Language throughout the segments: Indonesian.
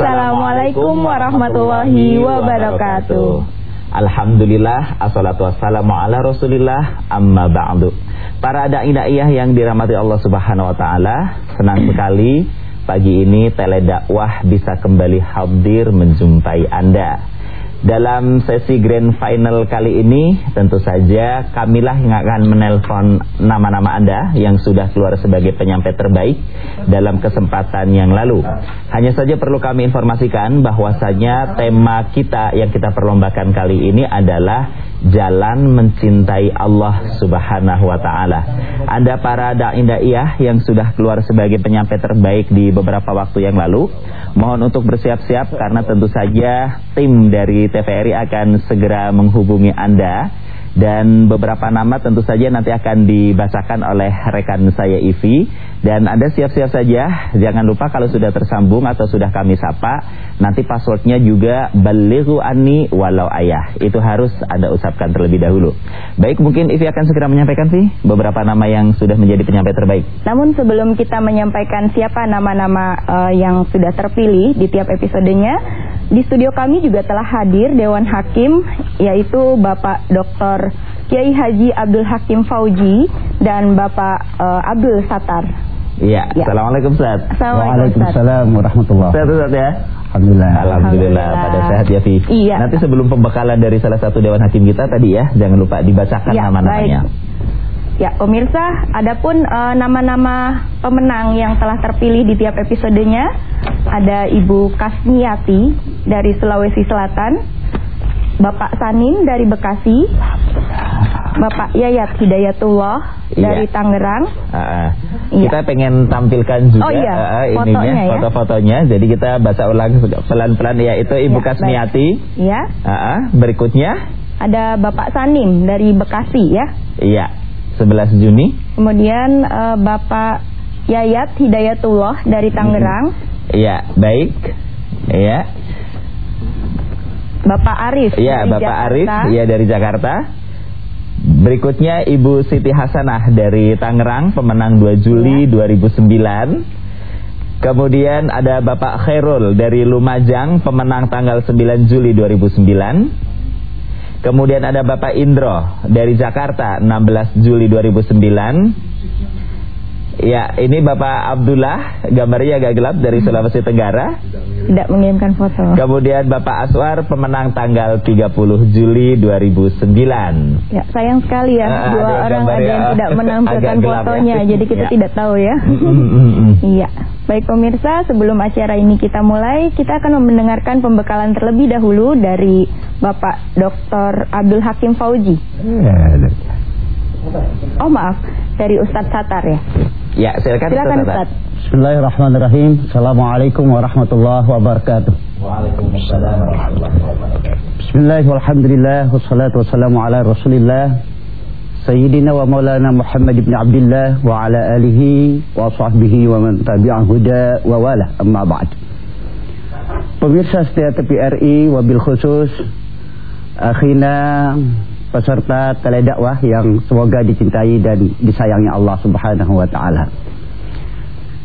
Assalamualaikum warahmatullahi wabarakatuh. Alhamdulillah, assalatu wassalamu ala rasulillah, amma ba'du Para da'i-da'iyah yang dirahmati Allah subhanahu wa ta'ala Senang sekali pagi ini teledakwah bisa kembali hadir menjumpai Anda dalam sesi grand final kali ini tentu saja kamilah yang akan menelpon nama-nama Anda yang sudah keluar sebagai penyampai terbaik dalam kesempatan yang lalu. Hanya saja perlu kami informasikan bahwasanya tema kita yang kita perlombakan kali ini adalah jalan mencintai Allah Subhanahu wa taala. Anda para dai daiyah yang sudah keluar sebagai penyampai terbaik di beberapa waktu yang lalu, mohon untuk bersiap-siap karena tentu saja tim dari TVRI akan segera menghubungi Anda dan beberapa nama tentu saja nanti akan dibacakan oleh rekan saya Ivi. Dan Anda siap-siap saja. Jangan lupa kalau sudah tersambung atau sudah kami sapa nanti passwordnya juga balighu anni walau ayah. Itu harus Anda ucapkan terlebih dahulu. Baik mungkin Ivi akan segera menyampaikan sih beberapa nama yang sudah menjadi penyampai terbaik. Namun sebelum kita menyampaikan siapa nama-nama uh, yang sudah terpilih di tiap episodenya di studio kami juga telah hadir Dewan Hakim yaitu Bapak Dr. Kiai Haji Abdul Hakim Fauji dan Bapak uh, Abdul Satar. Iya, ya. Assalamualaikum Ustaz. Waalaikumsalam warahmatullahi wabarakatuh. Sehat ya? Alhamdulillah. Alhamdulillah. pada sehat ya Fi. Iya. Nanti sebelum pembekalan dari salah satu Dewan Hakim kita tadi ya, jangan lupa dibacakan ya, nama-namanya. Ya, pemirsa, adapun uh, nama-nama pemenang yang telah terpilih di tiap episodenya ada Ibu Kasmiati dari Sulawesi Selatan, Bapak Sanin dari Bekasi, Bapak Yayat Hidayatullah iya. dari Tangerang. Uh, kita pengen tampilkan juga oh, iya. uh, ininya ya. foto-fotonya. Jadi kita baca ulang pelan-pelan ya itu Ibu ya, Kasmiati. Iya. Uh, berikutnya ada Bapak Sanim dari Bekasi ya. Iya. 11 Juni. Kemudian uh, Bapak Yayat Hidayatullah dari Tangerang. Iya, baik. Iya. Bapak Arif. Iya, Bapak Jakarta. Arif, iya dari Jakarta. Berikutnya Ibu Siti Hasanah dari Tangerang, pemenang 2 Juli ya. 2009. Kemudian ada Bapak Khairul dari Lumajang, pemenang tanggal 9 Juli 2009. Kemudian ada Bapak Indro dari Jakarta 16 Juli 2009 Ya, ini Bapak Abdullah, gambarnya agak gelap dari Sulawesi Tenggara. Tidak mengirimkan foto. Kemudian Bapak Aswar pemenang tanggal 30 Juli 2009. Ya, sayang sekali ya, uh, dua orang ada yang tidak menampilkan ya. fotonya, ya. jadi kita ya. tidak tahu ya. Iya. Baik pemirsa, sebelum acara ini kita mulai, kita akan mendengarkan pembekalan terlebih dahulu dari Bapak Dr. Abdul Hakim Fauji. Ya, Oh maaf, dari Ustadz Satar ya. Ya, silakan, silakan Ustaz. Bismillahirrahmanirrahim. Assalamualaikum warahmatullahi wabarakatuh. Waalaikumsalam warahmatullahi wabarakatuh. Bismillah walhamdulillah wassalatu wassalamu ala Rasulillah Sayyidina wa Maulana Muhammad ibn Abdullah wa ala alihi wa sahbihi wa man tabi'ah huda wa wala amma ba'd. Pemirsa setia TPRI wabil khusus akhina peserta teledakwah yang semoga dicintai dan disayangi Allah Subhanahu wa taala.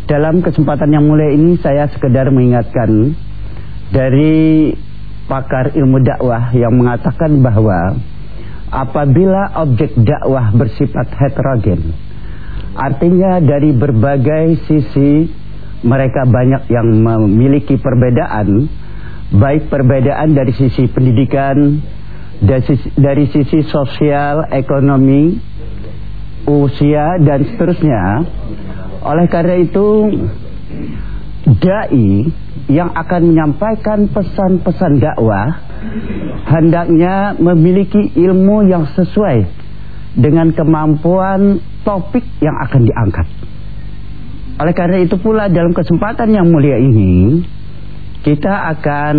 Dalam kesempatan yang mulia ini saya sekedar mengingatkan dari pakar ilmu dakwah yang mengatakan bahwa apabila objek dakwah bersifat heterogen artinya dari berbagai sisi mereka banyak yang memiliki perbedaan baik perbedaan dari sisi pendidikan dari sisi, dari sisi sosial, ekonomi, usia dan seterusnya. Oleh karena itu dai yang akan menyampaikan pesan-pesan dakwah hendaknya memiliki ilmu yang sesuai dengan kemampuan topik yang akan diangkat. Oleh karena itu pula dalam kesempatan yang mulia ini kita akan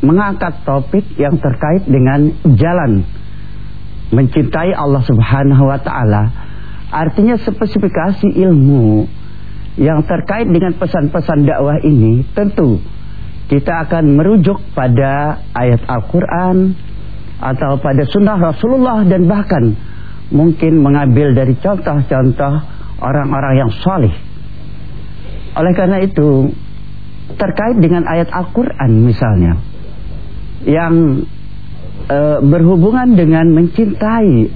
mengangkat topik yang terkait dengan jalan mencintai Allah Subhanahu wa taala. Artinya spesifikasi ilmu yang terkait dengan pesan-pesan dakwah ini tentu kita akan merujuk pada ayat Al-Qur'an atau pada sunnah Rasulullah dan bahkan mungkin mengambil dari contoh-contoh orang-orang yang soleh. Oleh karena itu terkait dengan ayat Al-Quran misalnya yang e, berhubungan dengan mencintai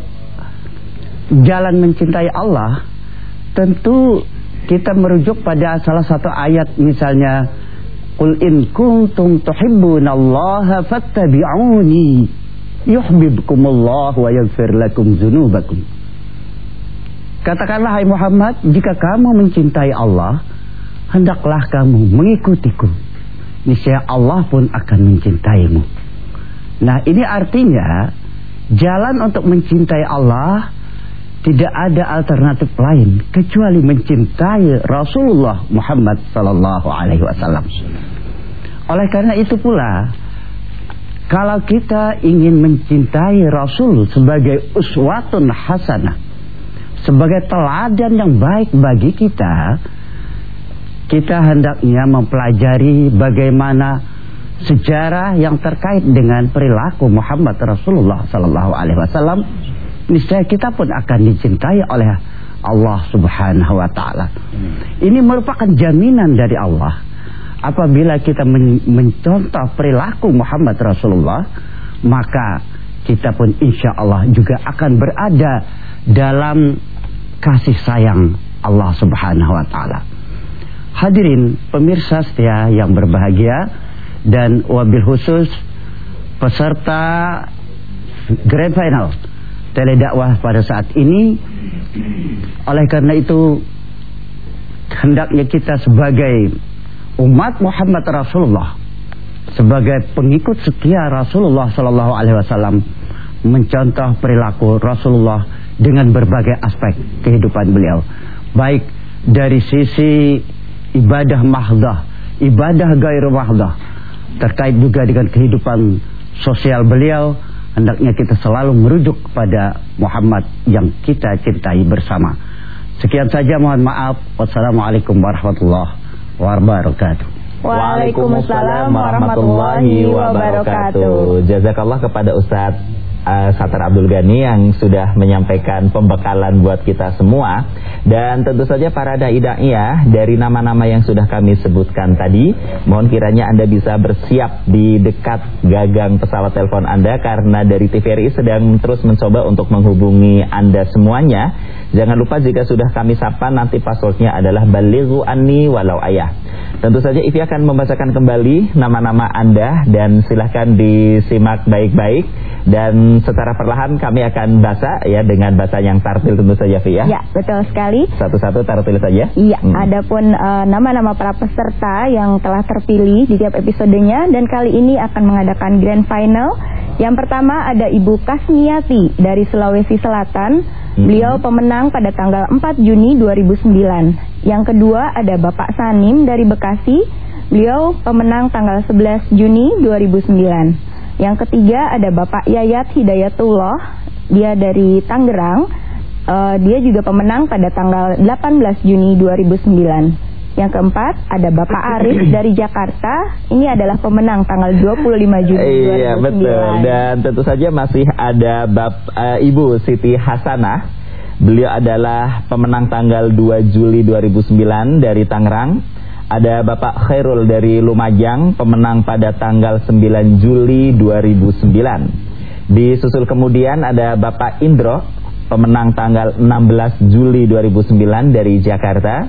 jalan mencintai Allah tentu kita merujuk pada salah satu ayat misalnya Qul in kuntum tuhibbunallaha fattabi'uni yuhibbukumullah wa yaghfir lakum dzunubakum Katakanlah hai Muhammad jika kamu mencintai Allah hendaklah kamu mengikutiku niscaya Allah pun akan mencintaimu Nah ini artinya jalan untuk mencintai Allah tidak ada alternatif lain kecuali mencintai Rasulullah Muhammad sallallahu alaihi wasallam. Oleh karena itu pula kalau kita ingin mencintai Rasul sebagai uswatun hasanah, sebagai teladan yang baik bagi kita, kita hendaknya mempelajari bagaimana sejarah yang terkait dengan perilaku Muhammad Rasulullah sallallahu alaihi wasallam niscaya kita pun akan dicintai oleh Allah Subhanahu wa taala. Ini merupakan jaminan dari Allah. Apabila kita men mencontoh perilaku Muhammad Rasulullah, maka kita pun insya Allah juga akan berada dalam kasih sayang Allah Subhanahu wa taala. Hadirin pemirsa setia yang berbahagia dan wabil khusus peserta Grand Final teledakwah pada saat ini. Oleh karena itu hendaknya kita sebagai umat Muhammad Rasulullah sebagai pengikut setia Rasulullah sallallahu alaihi wasallam mencontoh perilaku Rasulullah dengan berbagai aspek kehidupan beliau baik dari sisi ibadah mahdah ibadah gairu mahdah terkait juga dengan kehidupan sosial beliau hendaknya kita selalu merujuk kepada Muhammad yang kita cintai bersama. Sekian saja mohon maaf. Wassalamualaikum warahmatullahi wabarakatuh. Waalaikumsalam warahmatullahi wabarakatuh. Jazakallah kepada Ustadz uh, Satar Abdul Ghani yang sudah menyampaikan pembekalan buat kita semua. Dan tentu saja para dai ya dari nama-nama yang sudah kami sebutkan tadi mohon kiranya Anda bisa bersiap di dekat gagang pesawat telepon Anda karena dari TVRI sedang terus mencoba untuk menghubungi Anda semuanya. Jangan lupa jika sudah kami sapa nanti passwordnya adalah balighu anni walau ayah. Tentu saja Ivi akan membacakan kembali nama-nama Anda dan silahkan disimak baik-baik. Dan secara perlahan kami akan baca ya dengan bahasa yang tartil tentu saja Fi ya. Ya, betul sekali. Satu-satu tartil saja. Iya, hmm. adapun uh, nama-nama para peserta yang telah terpilih di tiap episodenya dan kali ini akan mengadakan grand final. Yang pertama ada Ibu Kasmiati dari Sulawesi Selatan. Hmm. Beliau pemenang pada tanggal 4 Juni 2009. Yang kedua ada Bapak Sanim dari Bekasi. Beliau pemenang tanggal 11 Juni 2009. Yang ketiga ada Bapak Yayat Hidayatullah, dia dari Tangerang. Uh, dia juga pemenang pada tanggal 18 Juni 2009. Yang keempat ada Bapak Arif dari Jakarta. Ini adalah pemenang tanggal 25 Juni 2009. Iya betul. Dan tentu saja masih ada Bap, uh, Ibu Siti Hasanah. Beliau adalah pemenang tanggal 2 Juli 2009 dari Tangerang. Ada Bapak Khairul dari Lumajang, pemenang pada tanggal 9 Juli 2009. Disusul kemudian ada Bapak Indro, pemenang tanggal 16 Juli 2009 dari Jakarta.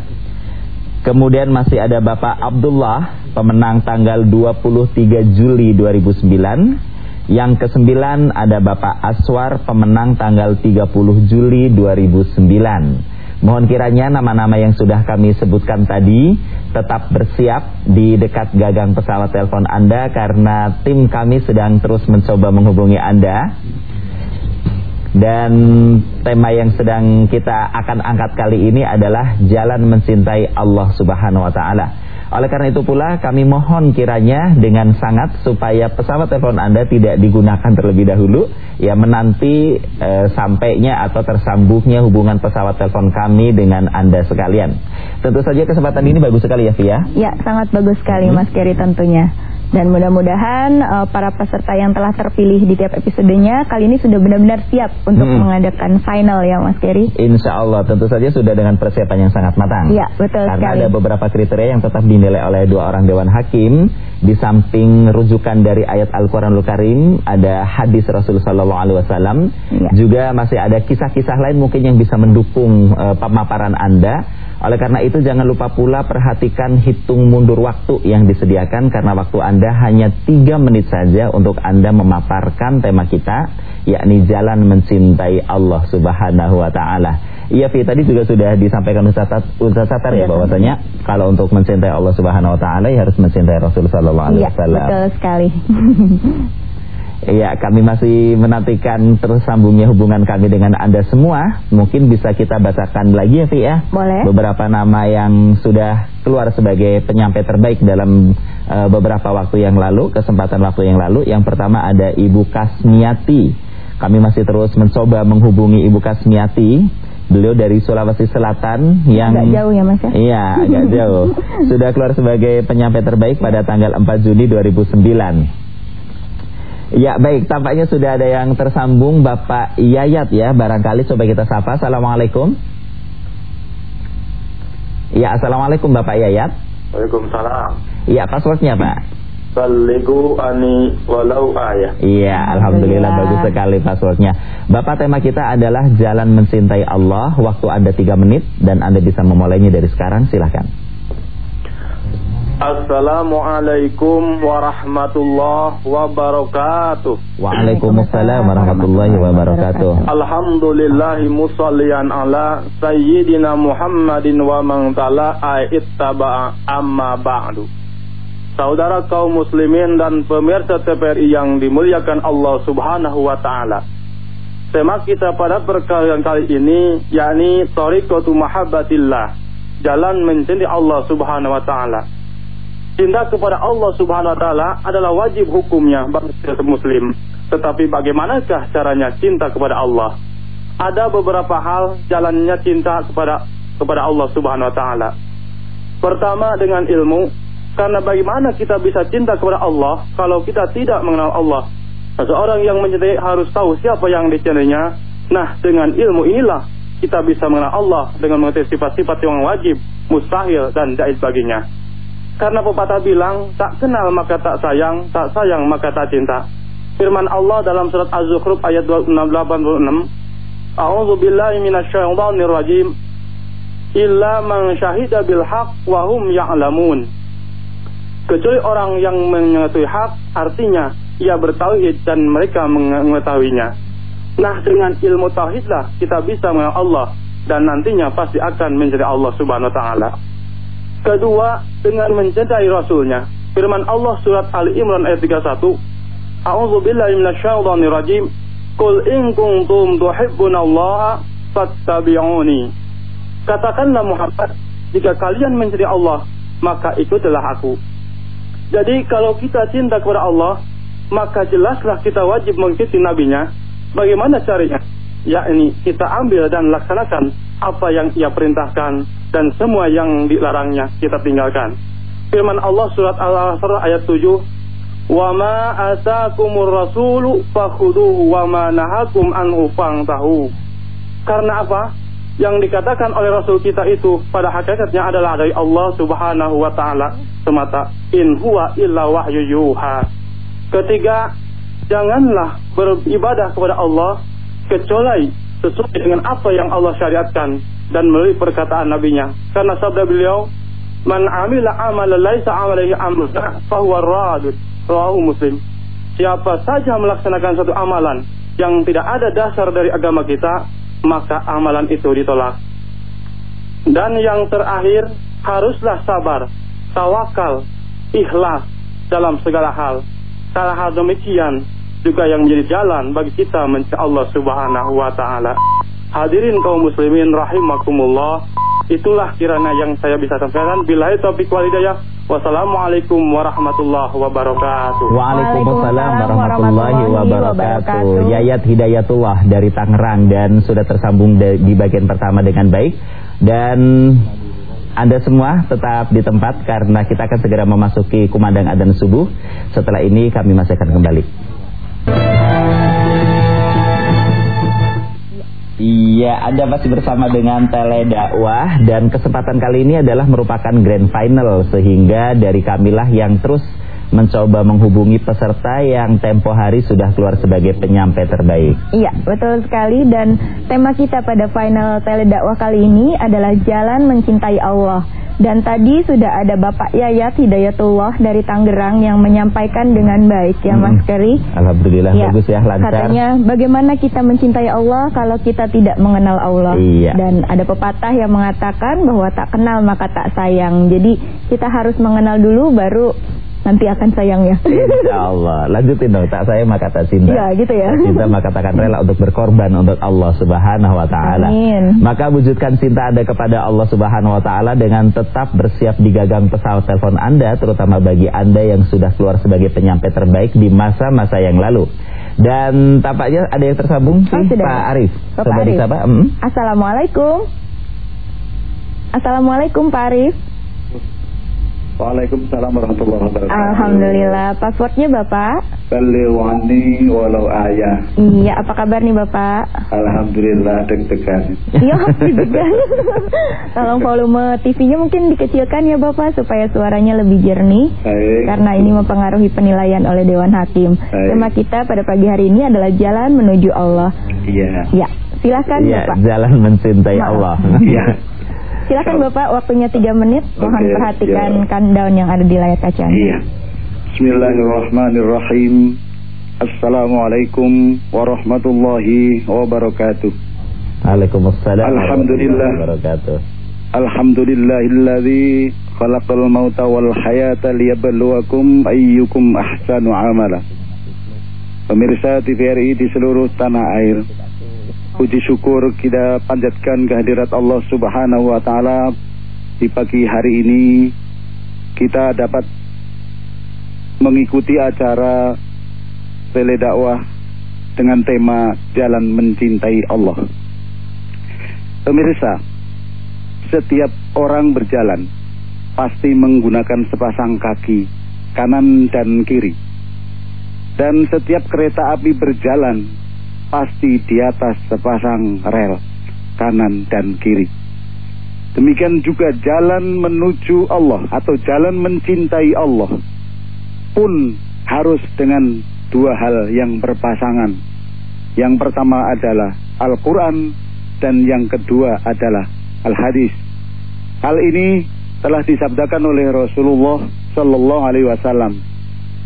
Kemudian masih ada Bapak Abdullah, pemenang tanggal 23 Juli 2009. Yang kesembilan ada Bapak Aswar, pemenang tanggal 30 Juli 2009. Mohon kiranya nama-nama yang sudah kami sebutkan tadi tetap bersiap di dekat gagang pesawat telepon Anda karena tim kami sedang terus mencoba menghubungi Anda. Dan tema yang sedang kita akan angkat kali ini adalah jalan mencintai Allah Subhanahu wa taala. Oleh karena itu pula kami mohon kiranya dengan sangat supaya pesawat telepon Anda tidak digunakan terlebih dahulu ya menanti e, sampainya atau tersambungnya hubungan pesawat telepon kami dengan Anda sekalian. Tentu saja kesempatan ini bagus sekali ya Via. Ya, sangat bagus sekali hmm. Mas Keri tentunya. Dan mudah-mudahan uh, para peserta yang telah terpilih di tiap episodenya kali ini sudah benar-benar siap untuk hmm. mengadakan final ya Mas Keri. Insya Allah tentu saja sudah dengan persiapan yang sangat matang. Iya betul Karena sekali. ada beberapa kriteria yang tetap dinilai oleh dua orang Dewan Hakim. Di samping rujukan dari ayat Al-Quranul Karim, ada hadis Rasulullah SAW. Ya. Juga masih ada kisah-kisah lain mungkin yang bisa mendukung uh, pemaparan Anda. Oleh karena itu jangan lupa pula perhatikan hitung mundur waktu yang disediakan karena waktu Anda hanya 3 menit saja untuk Anda memaparkan tema kita yakni jalan mencintai Allah Subhanahu wa taala. Iya Fi tadi juga sudah disampaikan Ustaz Ustaz Satar ya, ya bahwasanya kalau untuk mencintai Allah Subhanahu wa taala ya harus mencintai Rasul sallallahu alaihi iya, wasallam. Iya, betul sekali. Iya, kami masih menantikan tersambungnya hubungan kami dengan Anda semua. Mungkin bisa kita bacakan lagi ya, Vi ya. Boleh. Beberapa nama yang sudah keluar sebagai penyampai terbaik dalam uh, beberapa waktu yang lalu, kesempatan waktu yang lalu. Yang pertama ada Ibu Kasmiati. Kami masih terus mencoba menghubungi Ibu Kasmiati. Beliau dari Sulawesi Selatan yang agak jauh ya Mas ya? Iya, agak jauh. Sudah keluar sebagai penyampai terbaik pada tanggal 4 Juni 2009. Ya baik, tampaknya sudah ada yang tersambung Bapak Yayat ya, barangkali coba kita sapa. Assalamualaikum. Ya, Assalamualaikum Bapak Yayat. Waalaikumsalam. Iya, passwordnya Pak. Baligu ani walau ayah. Iya, Alhamdulillah bagus sekali passwordnya. Bapak tema kita adalah jalan mencintai Allah. Waktu Anda 3 menit dan Anda bisa memulainya dari sekarang. Silahkan. Assalamualaikum warahmatullahi wabarakatuh. Waalaikumsalam warahmatullahi wabarakatuh. Alhamdulillahi musallian ala sayyidina Muhammadin wa man tala'a ittaba'a amma ba'du. Saudara kaum muslimin dan pemirsa TPRI yang dimuliakan Allah Subhanahu wa taala. Tema kita pada perkalian kali ini yakni tariqatu mahabbatillah, jalan mencintai Allah Subhanahu wa taala. Cinta kepada Allah Subhanahu wa taala adalah wajib hukumnya bagi setiap muslim. Tetapi bagaimanakah caranya cinta kepada Allah? Ada beberapa hal jalannya cinta kepada kepada Allah Subhanahu wa taala. Pertama dengan ilmu, karena bagaimana kita bisa cinta kepada Allah kalau kita tidak mengenal Allah? Seseorang yang mencintai harus tahu siapa yang dicintainya. Nah, dengan ilmu inilah kita bisa mengenal Allah dengan mengerti sifat-sifat yang wajib, mustahil dan jaiz baginya. Karena pepatah bilang, tak kenal maka tak sayang, tak sayang maka tak cinta. Firman Allah dalam surat Az-Zukhruf ayat 86, A'udzu billahi minasyaitonir rajim. Illa man syahida bil haq wa hum ya'lamun. Kecuali orang yang mengetahui hak, artinya ia bertauhid dan mereka mengetahuinya. Nah, dengan ilmu tauhidlah kita bisa mengenal Allah dan nantinya pasti akan menjadi Allah Subhanahu wa taala. Kedua, dengan mencintai Rasulnya. Firman Allah surat Ali Imran ayat 31. A'udzu billahi minasyaitonir rajim. Qul in kuntum tuhibbunallaha fattabi'uni. Katakanlah Muhammad, jika kalian mencintai Allah, maka ikutilah aku. Jadi kalau kita cinta kepada Allah, maka jelaslah kita wajib mengikuti nabinya. Bagaimana caranya? Yakni kita ambil dan laksanakan apa yang ia perintahkan dan semua yang dilarangnya kita tinggalkan. Firman Allah surat Al-Asr ayat 7, "Wa ma atakumur rasulu fakhuduhu wa ma nahakum anhu fangtahu." Karena apa? Yang dikatakan oleh Rasul kita itu pada hakikatnya adalah dari Allah Subhanahu wa taala semata. In huwa illa wahyu yuha. Ketiga, janganlah beribadah kepada Allah kecuali sesuai dengan apa yang Allah syariatkan dan melalui perkataan nabinya. Karena sabda beliau, "Man amila amalan laisa alaihi amruna fahuwa radud." Rawahu Muslim. Siapa saja melaksanakan satu amalan yang tidak ada dasar dari agama kita, maka amalan itu ditolak. Dan yang terakhir, haruslah sabar, tawakal, ikhlas dalam segala hal. Salah hal demikian juga yang menjadi jalan bagi kita mencari Allah Subhanahu wa taala. Hadirin kaum muslimin rahimakumullah. Itulah kiranya yang saya bisa sampaikan. Bila topik walidayah. Wassalamualaikum warahmatullahi wabarakatuh. Waalaikumsalam warahmatullahi wabarakatuh. Yayat Hidayatullah dari Tangerang dan sudah tersambung di bagian pertama dengan baik dan Anda semua tetap di tempat karena kita akan segera memasuki kumandang adzan subuh. Setelah ini kami masih akan kembali. Iya, Anda masih bersama dengan Tele Dakwah dan kesempatan kali ini adalah merupakan grand final sehingga dari kamilah yang terus mencoba menghubungi peserta yang tempo hari sudah keluar sebagai penyampai terbaik. Iya, betul sekali dan tema kita pada final teledakwah kali ini adalah jalan mencintai Allah. Dan tadi sudah ada Bapak Yayat Hidayatullah dari Tangerang yang menyampaikan dengan baik ya Mas Keri. Alhamdulillah ya, bagus ya lancar. Katanya bagaimana kita mencintai Allah kalau kita tidak mengenal Allah. Iya. Dan ada pepatah yang mengatakan bahwa tak kenal maka tak sayang. Jadi kita harus mengenal dulu baru nanti akan sayang ya. Insya Allah. Lanjutin dong, tak sayang maka tak cinta. Iya gitu ya. Tak cinta maka takkan rela untuk berkorban untuk Allah Subhanahu Wa Taala. Maka wujudkan cinta anda kepada Allah Subhanahu Wa Taala dengan tetap bersiap di gagang pesawat telepon anda, terutama bagi anda yang sudah keluar sebagai penyampai terbaik di masa-masa yang lalu. Dan tampaknya ada yang tersambung oh, sih, Pak Arif. Pak Arif. Hmm? Assalamualaikum. Assalamualaikum Pak Arif. Waalaikumsalam warahmatullahi wabarakatuh. Alhamdulillah. Passwordnya Bapak? Baliwani walau ayah. Iya, apa kabar nih Bapak? Alhamdulillah deg-degan. Iya, deg-degan. Tolong volume TV-nya mungkin dikecilkan ya Bapak supaya suaranya lebih jernih. Baik. Karena ini mempengaruhi penilaian oleh Dewan Hakim. Baik. Tema kita pada pagi hari ini adalah jalan menuju Allah. Iya. Iya, silakan ya, Bapak. Jalan mencintai Maaf. Allah. Iya. Silakan Bapak, waktunya tiga menit. Mohon okay, perhatikan ya. countdown yang ada di layar kaca. Iya. Bismillahirrahmanirrahim. Assalamualaikum warahmatullahi wabarakatuh. Waalaikumsalam Alhamdulillah. wabarakatuh. Alhamdulillahilladzi khalaqal mauta wal hayata liyabluwakum ayyukum ahsanu amala. Pemirsa TVRI di seluruh tanah air. Puji syukur kita panjatkan kehadirat Allah Subhanahu wa taala di pagi hari ini kita dapat mengikuti acara tele dakwah dengan tema Jalan Mencintai Allah. Pemirsa, setiap orang berjalan pasti menggunakan sepasang kaki kanan dan kiri. Dan setiap kereta api berjalan pasti di atas sepasang rel kanan dan kiri. Demikian juga jalan menuju Allah atau jalan mencintai Allah pun harus dengan dua hal yang berpasangan. Yang pertama adalah Al-Quran dan yang kedua adalah Al-Hadis. Hal ini telah disabdakan oleh Rasulullah Sallallahu Alaihi Wasallam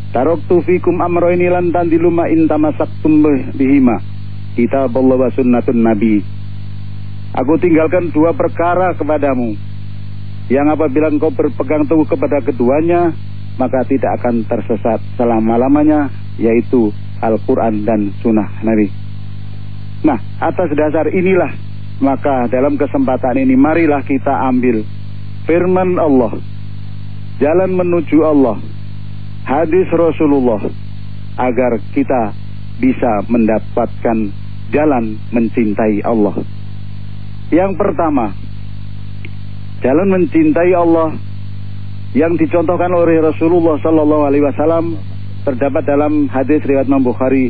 Taroktu fikum amroini lan tandilu ma in tamasaktum bihima. Kitab Allah wa sunnatun Nabi. Aku tinggalkan dua perkara kepadamu. Yang apabila engkau berpegang teguh kepada keduanya, maka tidak akan tersesat selama-lamanya, yaitu Al-Quran dan Sunnah Nabi. Nah, atas dasar inilah, maka dalam kesempatan ini marilah kita ambil firman Allah, jalan menuju Allah, hadis Rasulullah agar kita bisa mendapatkan jalan mencintai Allah. Yang pertama, jalan mencintai Allah yang dicontohkan oleh Rasulullah Sallallahu Alaihi Wasallam terdapat dalam hadis riwayat Imam Bukhari,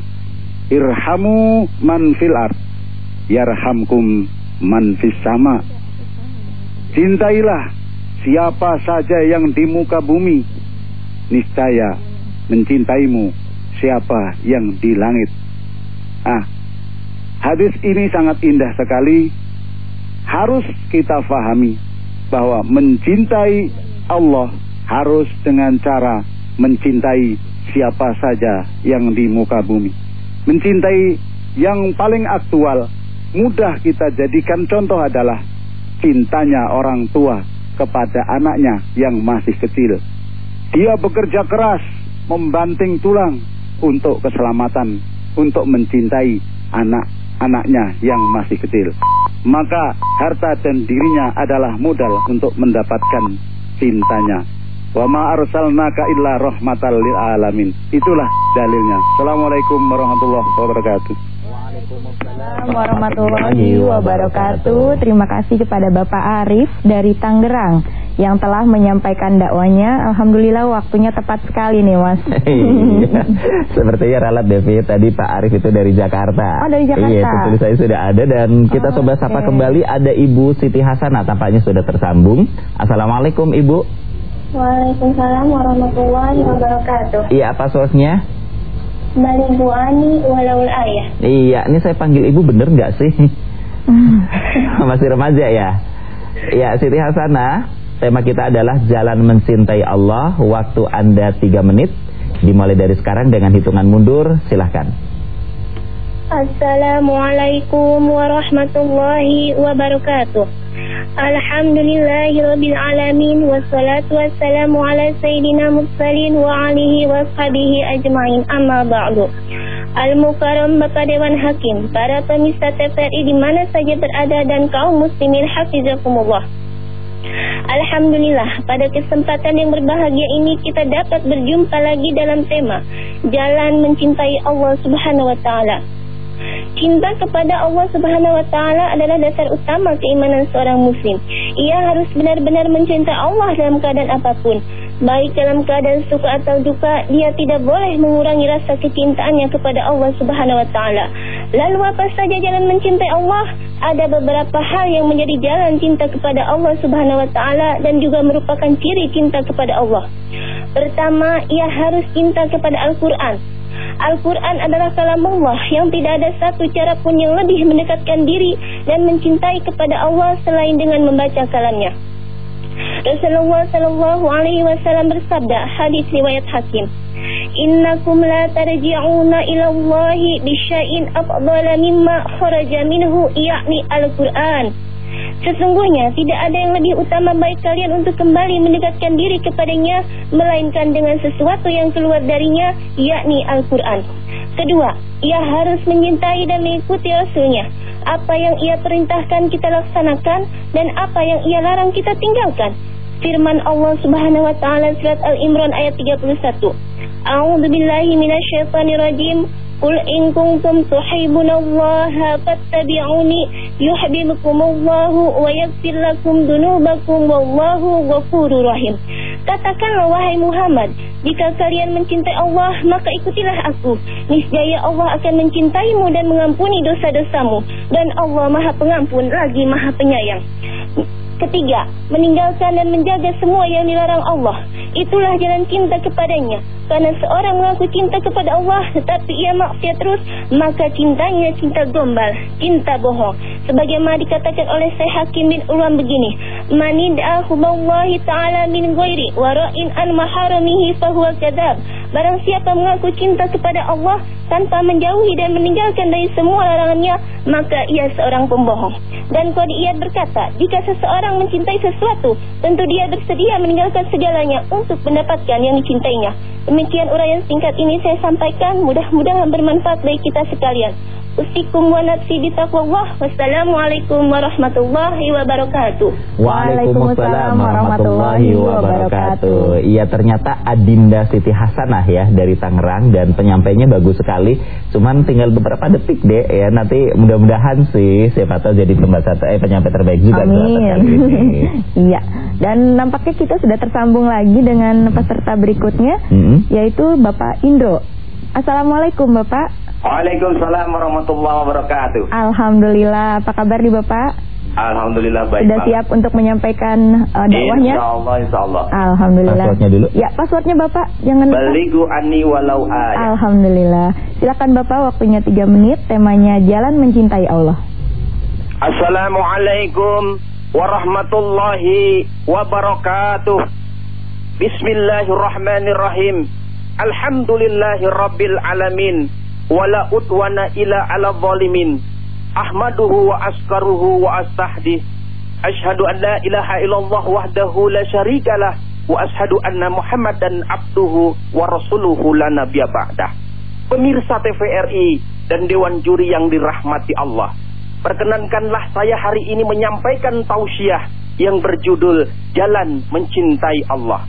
irhamu man fil ard, yarhamkum man fis sama. Cintailah siapa saja yang di muka bumi, niscaya mencintaimu siapa yang di langit. Ah, hadis ini sangat indah sekali. Harus kita fahami bahwa mencintai Allah harus dengan cara mencintai siapa saja yang di muka bumi. Mencintai yang paling aktual, mudah kita jadikan contoh adalah cintanya orang tua kepada anaknya yang masih kecil. Dia bekerja keras, membanting tulang untuk keselamatan, untuk mencintai anak-anaknya yang masih kecil. Maka harta dan dirinya adalah modal untuk mendapatkan cintanya. Wa ma arsalnaka illa rahmatal lil alamin. Itulah dalilnya. Assalamualaikum warahmatullahi wabarakatuh. Waalaikumsalam warahmatullahi wabarakatuh. Terima kasih kepada Bapak Arif dari Tangerang yang telah menyampaikan dakwanya. Alhamdulillah waktunya tepat sekali nih Mas. Iya. Sepertinya ralat Devi tadi Pak Arif itu dari Jakarta. Oh dari Jakarta. Iya, tentu saya sudah ada dan kita oh, coba okay. sapa kembali ada Ibu Siti Hasanah tampaknya sudah tersambung. Assalamualaikum Ibu. Waalaikumsalam warahmatullahi wabarakatuh. Iya, apa soalnya? Mbak Ibu Ani walaul ayah. Iya, ini saya panggil ibu bener nggak sih? Masih remaja ya? Ya, Siti Hasanah, tema kita adalah jalan mencintai Allah. Waktu Anda 3 menit, dimulai dari sekarang dengan hitungan mundur, silahkan. Assalamualaikum warahmatullahi wabarakatuh. Alhamdulillahi Rabbil Alamin Wassalatu wassalamu ala Sayyidina Mursalin Wa alihi wa sahabihi ajma'in. Amma ba'du. Al-Mukarram Bapak Dewan Hakim. Para pemirsa TVRI di mana saja berada Dan kaum muslimin hafizakumullah Alhamdulillah, pada kesempatan yang berbahagia ini kita dapat berjumpa lagi dalam tema Jalan mencintai Allah Subhanahu wa taala. Cinta kepada Allah Subhanahu wa taala adalah dasar utama keimanan seorang muslim. Ia harus benar-benar mencintai Allah dalam keadaan apa pun. Baik dalam keadaan suka atau duka, dia tidak boleh mengurangi rasa kecintaannya kepada Allah Subhanahu wa taala. Lalu apa saja jalan mencintai Allah? Ada beberapa hal yang menjadi jalan cinta kepada Allah Subhanahu wa taala dan juga merupakan ciri cinta kepada Allah. Pertama, ia harus cinta kepada Al-Qur'an. Al-Quran adalah kalam Allah yang tidak ada satu cara pun yang lebih mendekatkan diri dan mencintai kepada Allah selain dengan membaca kalamnya. Rasulullah Sallallahu Alaihi Wasallam bersabda hadis riwayat Hakim. Innakum la tarji'una ila Allah bi syai'in afdala mimma kharaja minhu yakni Al-Qur'an. Sesungguhnya tidak ada yang lebih utama baik kalian untuk kembali mendekatkan diri kepadanya melainkan dengan sesuatu yang keluar darinya yakni Al-Quran. Kedua, ia harus menyintai dan mengikuti Rasulnya. Apa yang ia perintahkan kita laksanakan dan apa yang ia larang kita tinggalkan. Firman Allah Subhanahu wa taala surat Al-Imran ayat 31. A'udzu billahi. Qul in kuntum tuhibbunallaha fattabi'uni yuhibbukumullahu wa yaghfir lakum dunubakum wallahu ghafurur rahim. Katakanlah wahai Muhammad, jika kalian mencintai Allah, maka ikutilah aku. Niscaya Allah akan mencintaimu dan mengampuni dosa-dosamu dan Allah Maha Pengampun lagi Maha Penyayang. Ketiga, meninggalkan dan menjaga semua yang dilarang Allah. Itulah jalan cinta kepadanya. Karena seorang mengaku cinta kepada Allah tetapi ia maksiat terus, maka cintanya cinta gombal, cinta bohong. Sebagaimana dikatakan oleh Syekh Hakim bin Ulwan begini, "Manid'ahu ta'ala min ghairi wa ra'in an maharamihi fahuwa kadzab." Barang siapa mengaku cinta kepada Allah tanpa menjauhi dan meninggalkan dari semua larangannya, maka ia seorang pembohong. Dan kodi Iyad berkata, jika seseorang mencintai sesuatu, tentu dia bersedia meninggalkan segalanya untuk mendapatkan yang dicintainya. Demikian uraian singkat ini saya sampaikan, mudah-mudahan bermanfaat bagi kita sekalian. Usikum wa nafsi bitaqwallah. Wassalamualaikum warahmatullahi wabarakatuh. Waalaikumsalam warahmatullahi wabarakatuh. Iya ternyata Adinda Siti Hasanah ya dari Tangerang dan penyampainya bagus sekali. Cuman tinggal beberapa detik deh ya. Nanti mudah-mudahan sih siapa tahu jadi pembaca eh penyampai terbaik juga Amin. Iya. Dan nampaknya kita sudah tersambung lagi dengan peserta berikutnya mm -hmm. yaitu Bapak Indro. Assalamualaikum Bapak. Waalaikumsalam warahmatullahi wabarakatuh. Alhamdulillah, apa kabar nih Bapak? Alhamdulillah baik. Sudah siap untuk menyampaikan uh, dakwahnya? Insya Allah, insya Allah. Alhamdulillah. Passwordnya dulu. Ya, passwordnya Bapak. Jangan lupa. Baligu ani walau ayat. Alhamdulillah. Silakan Bapak, waktunya 3 menit. Temanya Jalan Mencintai Allah. Assalamualaikum warahmatullahi wabarakatuh. Bismillahirrahmanirrahim. Alhamdulillahi rabbil alamin wala utwana ila ala zalimin. Ahmaduhu wa askaruhu wa astahdi. Ashhadu an la ilaha illallah wahdahu la syarikalah wa ashhadu anna muhammadan abduhu wa rasuluhu la nabiyya ba'dah pemirsa TVRI dan dewan juri yang dirahmati Allah. Perkenankanlah saya hari ini menyampaikan tausiah yang berjudul Jalan Mencintai Allah.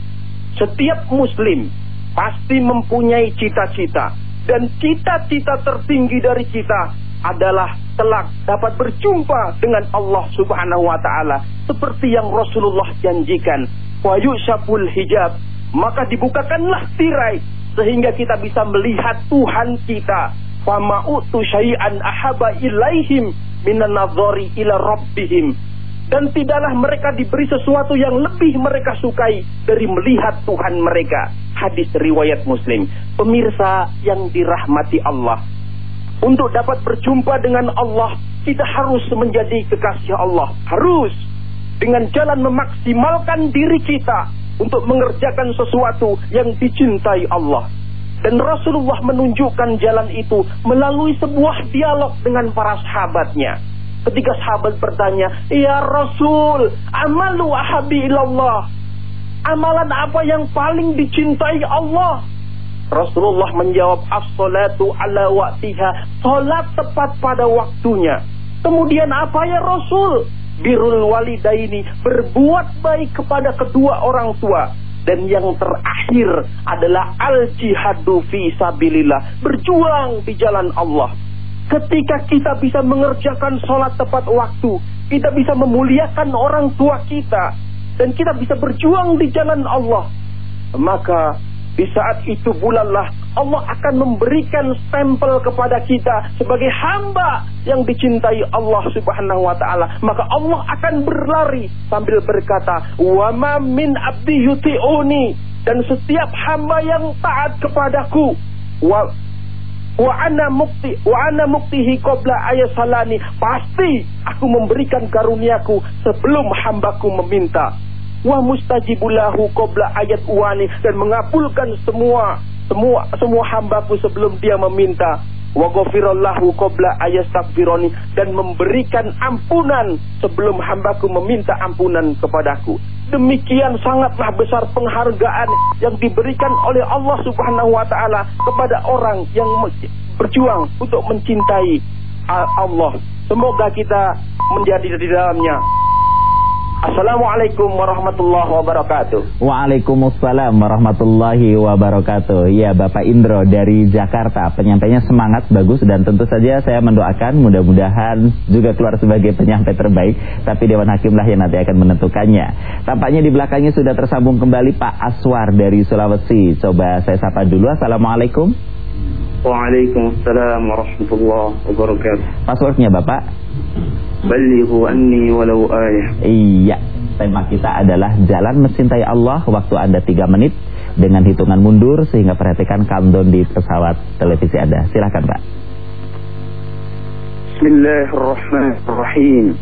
Setiap muslim pasti mempunyai cita-cita dan cita-cita tertinggi dari kita adalah kelak dapat berjumpa dengan Allah Subhanahu wa taala seperti yang Rasulullah janjikan. Wa yusyabul hijab, maka dibukakanlah tirai sehingga kita bisa melihat Tuhan kita. Fama utu syai'an ahaba ilaihim minan nadhari ila rabbihim. Dan tidaklah mereka diberi sesuatu yang lebih mereka sukai dari melihat Tuhan mereka. Hadis riwayat Muslim. Pemirsa yang dirahmati Allah. Untuk dapat berjumpa dengan Allah, kita harus menjadi kekasih Allah. Harus dengan jalan memaksimalkan diri kita untuk mengerjakan sesuatu yang dicintai Allah. Dan Rasulullah menunjukkan jalan itu melalui sebuah dialog dengan para sahabatnya. Ketika sahabat bertanya, Ya Rasul, amalu ahabi ilallah. Amalan apa yang paling dicintai Allah? Rasulullah menjawab, As-salatu ala wa'tiha. Salat tepat pada waktunya. Kemudian apa ya Rasul? birrul walidaini, berbuat baik kepada kedua orang tua. Dan yang terakhir adalah al-jihadu fi sabilillah, berjuang di jalan Allah. Ketika kita bisa mengerjakan sholat tepat waktu, kita bisa memuliakan orang tua kita, dan kita bisa berjuang di jalan Allah, maka di saat itu bulanlah Allah akan memberikan stempel kepada kita sebagai hamba yang dicintai Allah Subhanahu wa taala. Maka Allah akan berlari sambil berkata, "Wa ma min abdi yuti'uni" dan setiap hamba yang taat kepadaku wa wa ana mukti wa ana muktihi qabla ayasalani pasti aku memberikan karuniaku sebelum hambaku meminta. Wa mustajibulahu qabla ayat uani dan mengabulkan semua semua semua hambaku sebelum dia meminta wa ghafirallahu qabla ayastaghfironi dan memberikan ampunan sebelum hambaku meminta ampunan kepadaku. Demikian sangatlah besar penghargaan yang diberikan oleh Allah Subhanahu wa taala kepada orang yang berjuang untuk mencintai Allah. Semoga kita menjadi di dalamnya Assalamualaikum warahmatullahi wabarakatuh. Waalaikumsalam warahmatullahi wabarakatuh. Ya Bapak Indro dari Jakarta, penyampainya semangat bagus dan tentu saja saya mendoakan mudah-mudahan juga keluar sebagai penyampai terbaik. Tapi Dewan Hakimlah yang nanti akan menentukannya. Tampaknya di belakangnya sudah tersambung kembali Pak Aswar dari Sulawesi. Coba saya sapa dulu. Assalamualaikum. Waalaikumsalam warahmatullahi wabarakatuh. Passwordnya Bapak? Balighu anni walau ayah. Iya, tema kita adalah jalan mencintai Allah waktu Anda 3 menit dengan hitungan mundur sehingga perhatikan countdown di pesawat televisi Anda. Silakan, Pak. Bismillahirrahmanirrahim.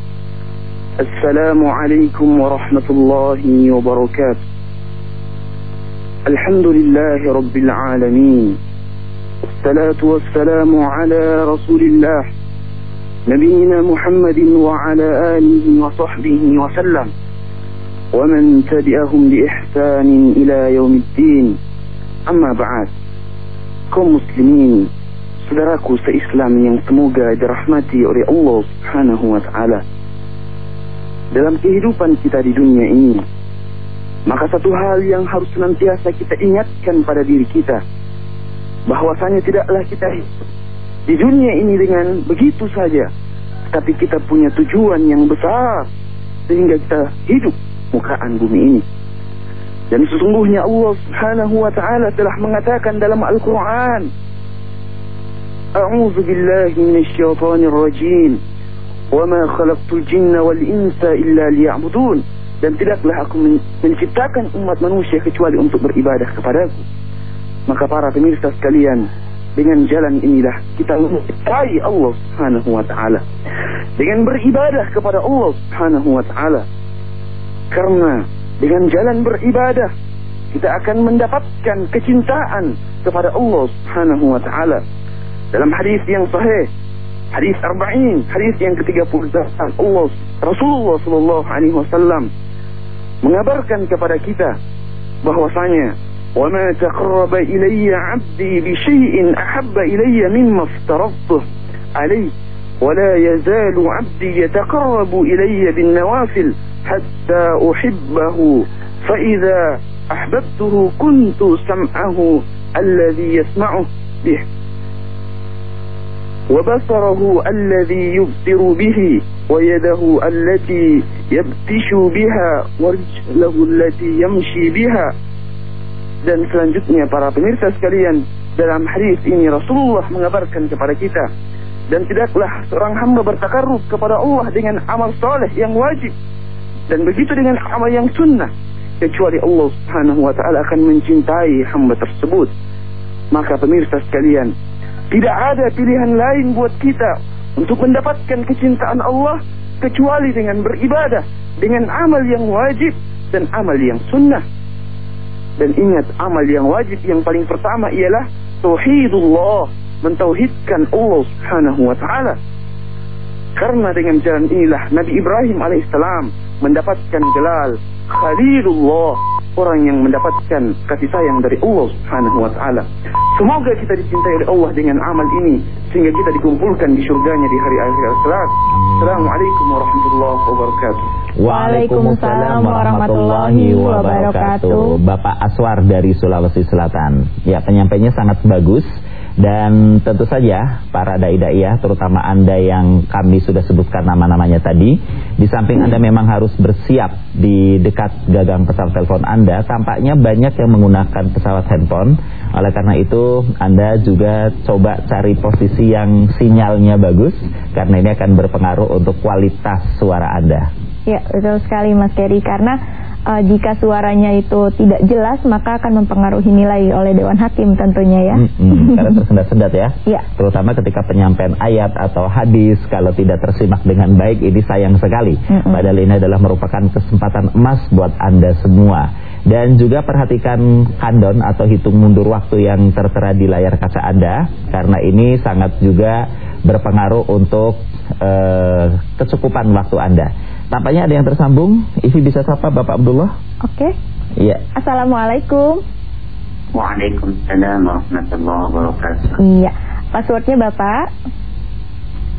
Assalamualaikum warahmatullahi wabarakatuh. Alhamdulillahi rabbil alamin. Wassalatu wassalamu ala rasulillah نبينا محمد وعلى آله وصحبه وسلم ومن تبعهم بإحسان إلى يوم الدين أما بعد kaum muslimin saudaraku se-Islam yang semoga dirahmati oleh Allah Subhanahu wa taala dalam kehidupan kita di dunia ini maka satu hal yang harus senantiasa kita ingatkan pada diri kita bahwasanya tidaklah kita di dunia ini dengan begitu saja. Tapi kita punya tujuan yang besar sehingga kita hidup mukaan bumi ini. Dan sesungguhnya Allah Subhanahu wa taala telah mengatakan dalam Al-Qur'an A'udzu billahi minasyaitonir rajim. Wa ma khalaqtul jinna wal insa illa liya'budun. Dan tidaklah aku menciptakan umat manusia kecuali untuk beribadah kepadaku. Maka para pemirsa sekalian, dengan jalan inilah kita mencintai Allah Subhanahu wa taala. Dengan beribadah kepada Allah Subhanahu wa taala. Karena dengan jalan beribadah kita akan mendapatkan kecintaan kepada Allah Subhanahu wa taala. Dalam hadis yang sahih, hadis arba'in, hadis yang ke-38 Allah Rasulullah sallallahu alaihi wasallam mengabarkan kepada kita bahwasanya وما تقرب إلي عبدي بشيء أحب إلي مما افترضته عليه ولا يزال عبدي يتقرب إلي بالنوافل حتى أحبه. فإذا أحببته كنت سمعه الذي يسمعه به وبصره الذي يبصر به ويده التي يبتش بها ورجله التي يمشي بها. Dan selanjutnya para pemirsa sekalian dalam hadis ini Rasulullah mengabarkan kepada kita dan tidaklah seorang hamba bertakarruf kepada Allah dengan amal soleh yang wajib dan begitu dengan amal yang sunnah kecuali Allah Subhanahu wa taala akan mencintai hamba tersebut maka pemirsa sekalian tidak ada pilihan lain buat kita untuk mendapatkan kecintaan Allah kecuali dengan beribadah dengan amal yang wajib dan amal yang sunnah. Dan ingat amal yang wajib yang paling pertama ialah tauhidullah, mentauhidkan Allah Subhanahu wa taala. Karena dengan jalan inilah Nabi Ibrahim alaihissalam mendapatkan gelal Khalilullah orang yang mendapatkan kasih sayang dari Allah Subhanahu wa taala. Semoga kita dicintai oleh Allah dengan amal ini sehingga kita dikumpulkan di surganya di hari akhir kelak. Assalamualaikum warahmatullahi wabarakatuh. Waalaikumsalam warahmatullahi wabarakatuh. Bapak Aswar dari Sulawesi Selatan. Ya, penyampainya sangat bagus. Dan tentu saja para dai-daiyah terutama Anda yang kami sudah sebutkan nama-namanya tadi Di samping Anda memang harus bersiap di dekat gagang pesawat telepon Anda Tampaknya banyak yang menggunakan pesawat handphone Oleh karena itu Anda juga coba cari posisi yang sinyalnya bagus Karena ini akan berpengaruh untuk kualitas suara Anda Ya betul sekali Mas Keri Karena uh, jika suaranya itu tidak jelas maka akan mempengaruhi nilai oleh Dewan Hakim tentunya ya. Hmm, hmm, karena tersendat-sendat ya. Iya. Terutama ketika penyampaian ayat atau hadis kalau tidak tersimak dengan baik ini sayang sekali. Hmm, hmm. Padahal ini adalah merupakan kesempatan emas buat Anda semua. Dan juga perhatikan kandon atau hitung mundur waktu yang tertera di layar kaca Anda karena ini sangat juga berpengaruh untuk uh, kecukupan waktu Anda. Tampaknya ada yang tersambung. Ivi bisa sapa Bapak Abdullah? Oke. Okay. Iya. Assalamualaikum. Waalaikumsalam warahmatullahi wabarakatuh. Iya. Passwordnya Bapak?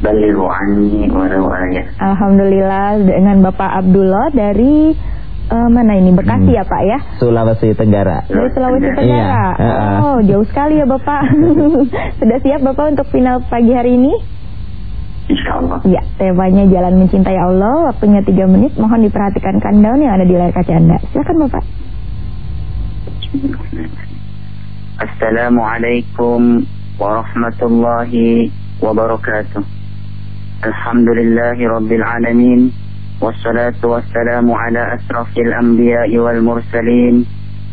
Baliru anni walau ayat. Alhamdulillah dengan Bapak Abdullah dari uh, mana ini Bekasi hmm. ya Pak ya? Sulawesi Tenggara. Dari Sulawesi Tenggara. Iya. Oh, jauh sekali ya Bapak. Sudah siap Bapak untuk final pagi hari ini? Insya Allah. Ya, temanya Jalan Mencintai Allah, waktunya 3 menit. Mohon diperhatikan countdown yang ada di layar kaca Anda. Silakan Bapak. Assalamualaikum warahmatullahi wabarakatuh. Alhamdulillahi rabbil alamin. Wassalatu wassalamu ala asrafil anbiya'i wal mursalin.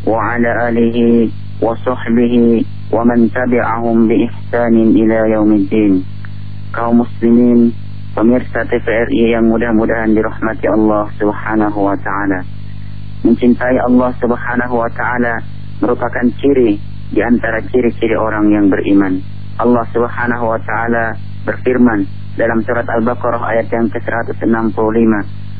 Wa ala alihi wa sahbihi wa man tabi'ahum bi ihsanin ila yaumiddin kaum muslimin, pemirsa TVRI yang mudah-mudahan dirahmati Allah Subhanahu wa taala. Mencintai Allah Subhanahu wa taala merupakan ciri di antara ciri-ciri orang yang beriman. Allah Subhanahu wa taala berfirman dalam surat Al-Baqarah ayat yang ke-165,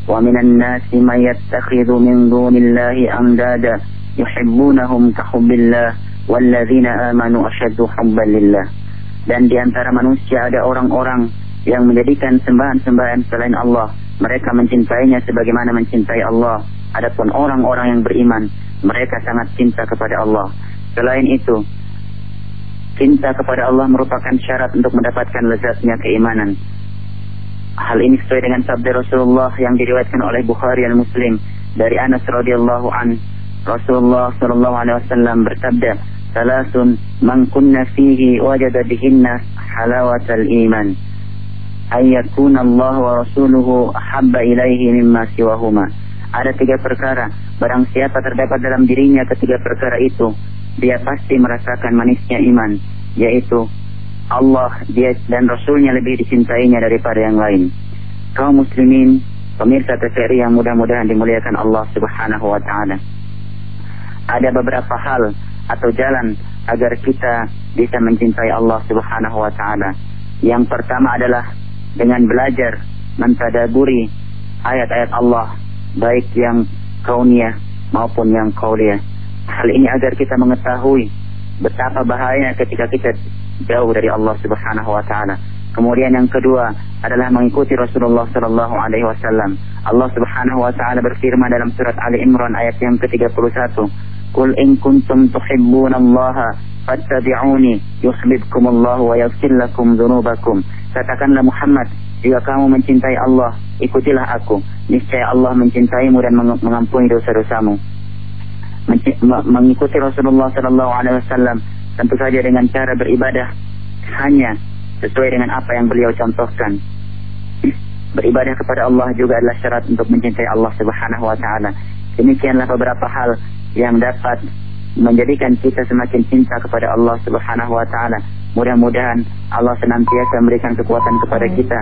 "Wa minan nasi may yattakhidhu min dunillahi amdada yuhibbunahum ka hubbillah walladzina amanu ashaddu hubban lillah." Dan di antara manusia ada orang-orang yang menjadikan sembahan-sembahan selain Allah. Mereka mencintainya sebagaimana mencintai Allah. Adapun orang-orang yang beriman, mereka sangat cinta kepada Allah. Selain itu, cinta kepada Allah merupakan syarat untuk mendapatkan lezatnya keimanan. Hal ini sesuai dengan sabda Rasulullah yang diriwayatkan oleh Bukhari dan Muslim dari Anas radhiyallahu an. Rasulullah sallallahu alaihi wasallam bersabda, Salasun man kunna fihi wajada bihinna halawatal iman. Ayyakuna Allah wa rasuluhu ahabba ilaihi mimma siwahuma. Ada tiga perkara. Barang siapa terdapat dalam dirinya ketiga perkara itu, dia pasti merasakan manisnya iman, yaitu Allah dia dan Rasulnya lebih dicintainya daripada yang lain. Kaum muslimin, pemirsa TVRI yang mudah-mudahan dimuliakan Allah Subhanahu wa taala. Ada beberapa hal atau jalan agar kita bisa mencintai Allah Subhanahu wa taala. Yang pertama adalah dengan belajar mentadaburi ayat-ayat Allah baik yang kauniyah maupun yang qauliyah. Hal ini agar kita mengetahui betapa bahayanya ketika kita jauh dari Allah Subhanahu wa taala. Kemudian yang kedua adalah mengikuti Rasulullah sallallahu alaihi wasallam. Allah Subhanahu wa taala berfirman dalam surat Ali Imran ayat yang ke-31, Qul in kuntum tuhibbunallaha fattabi'uni yuhibbukumullahu wa yaghfir lakum dzunubakum. Katakanlah Muhammad, jika kamu mencintai Allah, ikutilah aku. Niscaya Allah mencintaimu dan mengampuni dosa-dosamu. Mengikuti Rasulullah sallallahu alaihi wasallam tentu saja dengan cara beribadah hanya sesuai dengan apa yang beliau contohkan. Beribadah kepada Allah juga adalah syarat untuk mencintai Allah Subhanahu wa taala. Demikianlah beberapa hal yang dapat menjadikan kita semakin cinta kepada Allah Subhanahu wa taala. Mudah-mudahan Allah senantiasa memberikan kekuatan kepada kita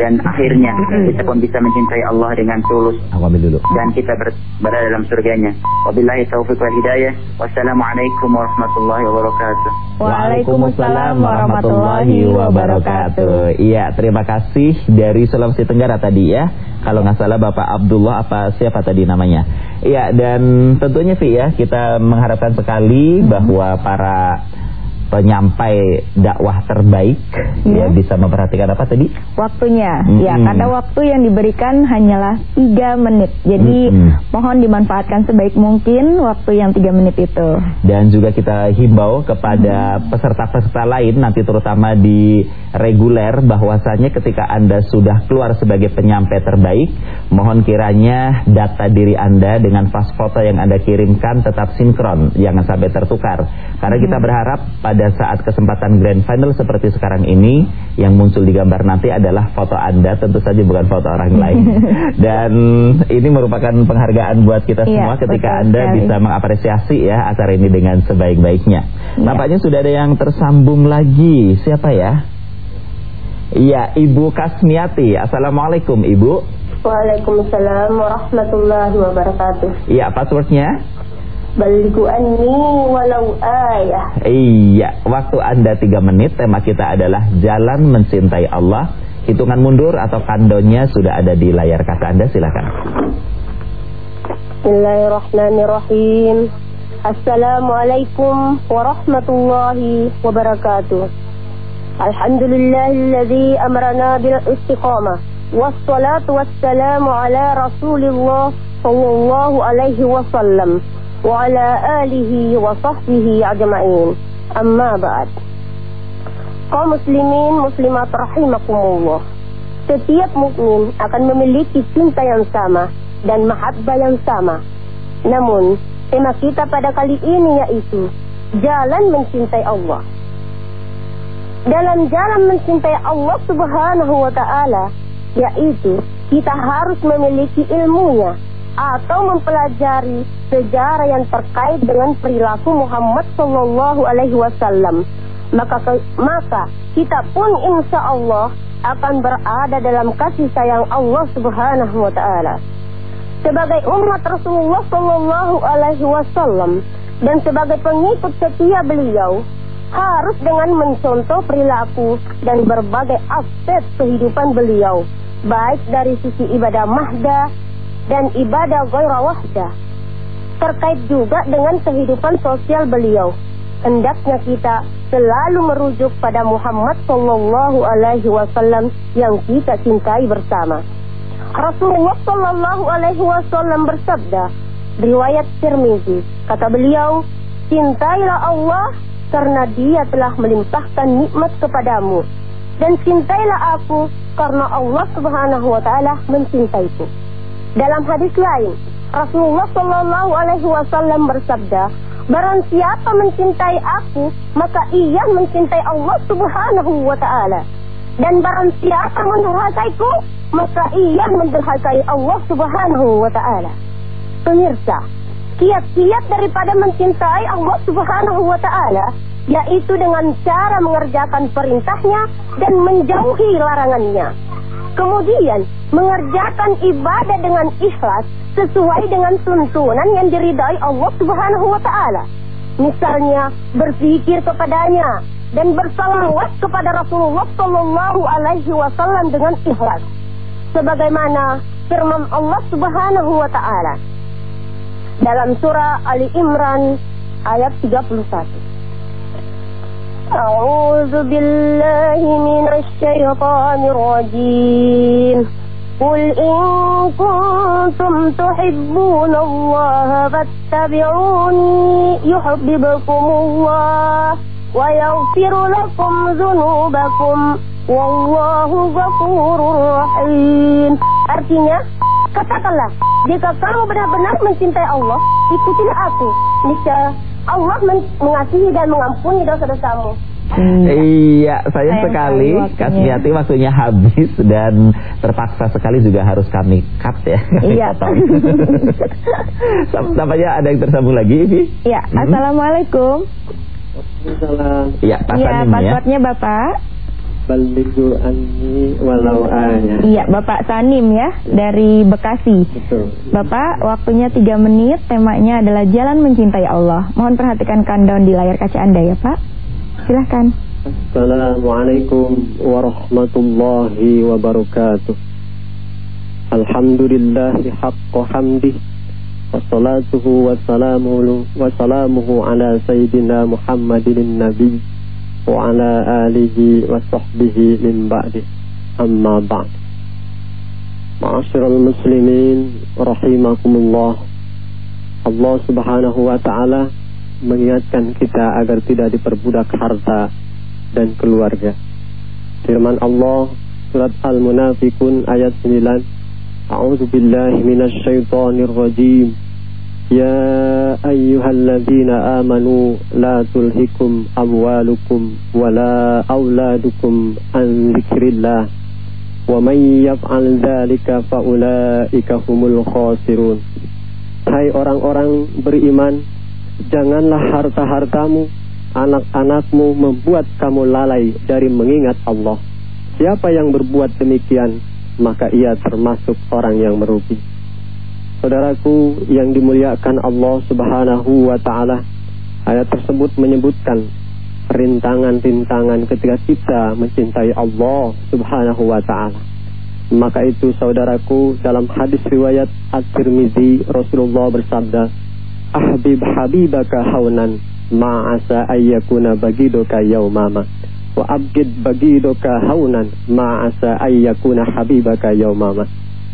dan akhirnya kita pun bisa mencintai Allah dengan tulus. dulu. Dan kita ber, berada dalam surganya. Wabillahi taufiq wal hidayah. Wassalamualaikum warahmatullahi wabarakatuh. Waalaikumsalam warahmatullahi wabarakatuh. Iya, terima kasih dari Sulawesi Tenggara tadi ya. Kalau nggak salah Bapak Abdullah apa siapa tadi namanya? Iya, dan tentunya sih ya kita mengharapkan sekali bahwa para penyampai dakwah terbaik ya, ya bisa memperhatikan apa tadi? Waktunya. -hmm. Ya, karena waktu yang diberikan hanyalah tiga menit. Jadi -hmm. mohon dimanfaatkan sebaik mungkin waktu yang tiga menit itu. Dan juga kita himbau kepada peserta-peserta lain nanti terutama di reguler bahwasanya ketika Anda sudah keluar sebagai penyampai terbaik, mohon kiranya data diri Anda dengan pas foto yang Anda kirimkan tetap sinkron, jangan sampai tertukar. Karena kita berharap pada pada saat kesempatan grand final seperti sekarang ini yang muncul di gambar nanti adalah foto Anda tentu saja bukan foto orang lain. Dan ini merupakan penghargaan buat kita iya, semua ya, ketika Anda sekali. bisa mengapresiasi ya acara ini dengan sebaik-baiknya. Ya. Nampaknya sudah ada yang tersambung lagi. Siapa ya? Iya, Ibu Kasmiati. Assalamualaikum, Ibu. Waalaikumsalam warahmatullahi wabarakatuh. Iya, passwordnya? Baliku anni walau ayah. Iya, waktu Anda tiga menit, tema kita adalah jalan mencintai Allah. Hitungan mundur atau kandonya sudah ada di layar kaca Anda, silakan. Bismillahirrahmanirrahim. Assalamualaikum warahmatullahi wabarakatuh. Alhamdulillahilladzi amrana bil istiqamah. Wassalatu wassalamu ala rasulillah sallallahu alaihi wasallam وعلى آله وصحبه أجمعين أما بعد kaum muslimin muslimat rahimakumullah setiap mukmin akan memiliki cinta yang sama dan mahabbah yang sama namun tema kita pada kali ini yaitu jalan mencintai Allah dalam jalan mencintai Allah subhanahu wa ta'ala yaitu kita harus memiliki ilmunya atau mempelajari sejarah yang terkait dengan perilaku Muhammad Sallallahu Alaihi Wasallam, maka maka kita pun insya Allah akan berada dalam kasih sayang Allah Subhanahu Wa Taala. Sebagai umat Rasulullah Sallallahu Alaihi Wasallam dan sebagai pengikut setia beliau harus dengan mencontoh perilaku dan berbagai aspek kehidupan beliau, baik dari sisi ibadah mahda dan ibadah ghaira wahdah. Terkait juga dengan kehidupan sosial beliau. Hendaknya kita selalu merujuk pada Muhammad sallallahu alaihi wasallam yang kita cintai bersama. Rasulullah sallallahu alaihi wasallam bersabda, riwayat Tirmizi, kata beliau, "Cintailah Allah karena Dia telah melimpahkan nikmat kepadamu dan cintailah aku karena Allah Subhanahu wa taala mencintaiku." Dalam hadis lain, Rasulullah Shallallahu Alaihi Wasallam bersabda, Barang siapa mencintai aku, maka ia mencintai Allah Subhanahu wa Ta'ala. Dan barang siapa mendurhakaiku, maka ia mendurhakai Allah Subhanahu wa Ta'ala. Pemirsa, kiat-kiat daripada mencintai Allah Subhanahu wa Ta'ala yaitu dengan cara mengerjakan perintahnya dan menjauhi larangannya. Kemudian mengerjakan ibadah dengan ikhlas sesuai dengan tuntunan yang diridai Allah Subhanahu wa taala. Misalnya berzikir kepadanya dan bersalawat kepada Rasulullah Shallallahu alaihi wasallam dengan ikhlas. Sebagaimana firman Allah Subhanahu wa taala dalam surah Ali Imran ayat 31. أعوذ بالله من الشيطان الرجيم قل إن كنتم تحبون الله فاتبعوني يحببكم الله ويغفر لكم ذنوبكم Wallahu ghafurur rahim. Artinya, katakanlah, jika kamu benar-benar mencintai Allah, ikutilah aku. Niscaya Allah mengasihi dan mengampuni dosa-dosamu. Iya, saya sekali Kasmiati waktunya habis dan terpaksa sekali juga harus kami cut ya. Iya. Tampaknya ada yang tersambung lagi, Ivi. Iya, hmm? Assalamualaikum. Waalaikumsalam. Iya, ya, passwordnya Bapak. Baligu anni walau. Iya, Bapak Sanim ya dari Bekasi. Betul. Bapak, waktunya tiga menit, temanya adalah jalan mencintai Allah. Mohon perhatikan countdown di layar kaca Anda ya, Pak. Silahkan. Assalamualaikum warahmatullahi wabarakatuh. Alhamdulillahi haqqa hamdih. Wassalatuhu wassalamuhu wassalamuhu ala sayyidina Muhammadin nabi wa ala alihi wa sahbihi min ba'di amma ba'd. Ma'asyiral muslimin rahimakumullah. Allah Subhanahu wa taala mengingatkan kita agar tidak diperbudak harta dan keluarga. Firman Allah surat Al-Munafikun ayat 9 أعوذ بالله من الشيطان الرجيم يا أيها الذين آمنوا لا تلهكم أموالكم ولا أولادكم عن ذكر الله ومن يفعل ذلك فأولئك هم الخاسرون Hai orang-orang beriman, janganlah harta-hartamu, anak-anakmu membuat kamu lalai dari mengingat Allah. Siapa yang berbuat demikian, maka ia termasuk orang yang merugi. Saudaraku yang dimuliakan Allah Subhanahu wa taala, ayat tersebut menyebutkan rintangan-rintangan ketika kita mencintai Allah Subhanahu wa taala. Maka itu saudaraku dalam hadis riwayat At-Tirmizi Rasulullah bersabda, "Ahbib habibaka haunan ma'asa ayyakuna bagidoka yaumama." wa abgid bagidoka haunan ma'asa ayyakuna habibaka yaumama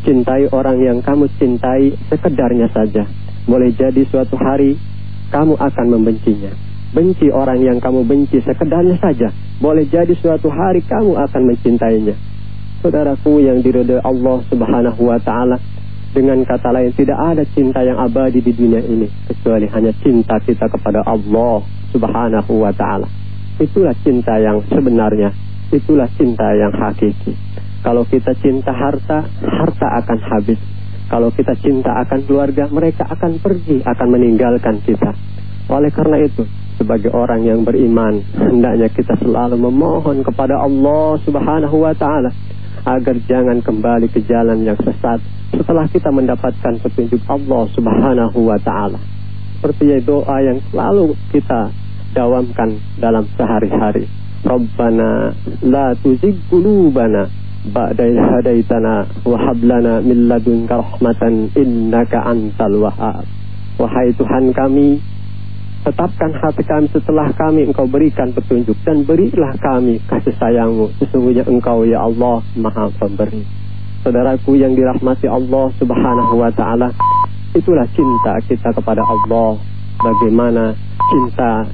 cintai orang yang kamu cintai sekedarnya saja boleh jadi suatu hari kamu akan membencinya benci orang yang kamu benci sekedarnya saja boleh jadi suatu hari kamu akan mencintainya saudaraku yang diridhoi Allah Subhanahu wa taala dengan kata lain tidak ada cinta yang abadi di dunia ini kecuali hanya cinta kita kepada Allah Subhanahu wa taala Itulah cinta yang sebenarnya. Itulah cinta yang hakiki. Kalau kita cinta harta, harta akan habis. Kalau kita cinta akan keluarga, mereka akan pergi, akan meninggalkan kita. Oleh karena itu, sebagai orang yang beriman, hendaknya kita selalu memohon kepada Allah Subhanahu wa taala agar jangan kembali ke jalan yang sesat setelah kita mendapatkan petunjuk Allah Subhanahu wa taala. Seperti doa yang selalu kita dawamkan dalam sehari-hari. Rabbana la tuzigh qulubana idh hadaitana wa hab lana min ladunka rahmatan innaka antal wahhab. Wahai Tuhan kami, tetapkan hati kami setelah kami Engkau berikan petunjuk dan berilah kami kasih sayangmu. Sesungguhnya Engkau ya Allah Maha Pemberi. Saudaraku yang dirahmati Allah Subhanahu wa taala, itulah cinta kita kepada Allah. Bagaimana cinta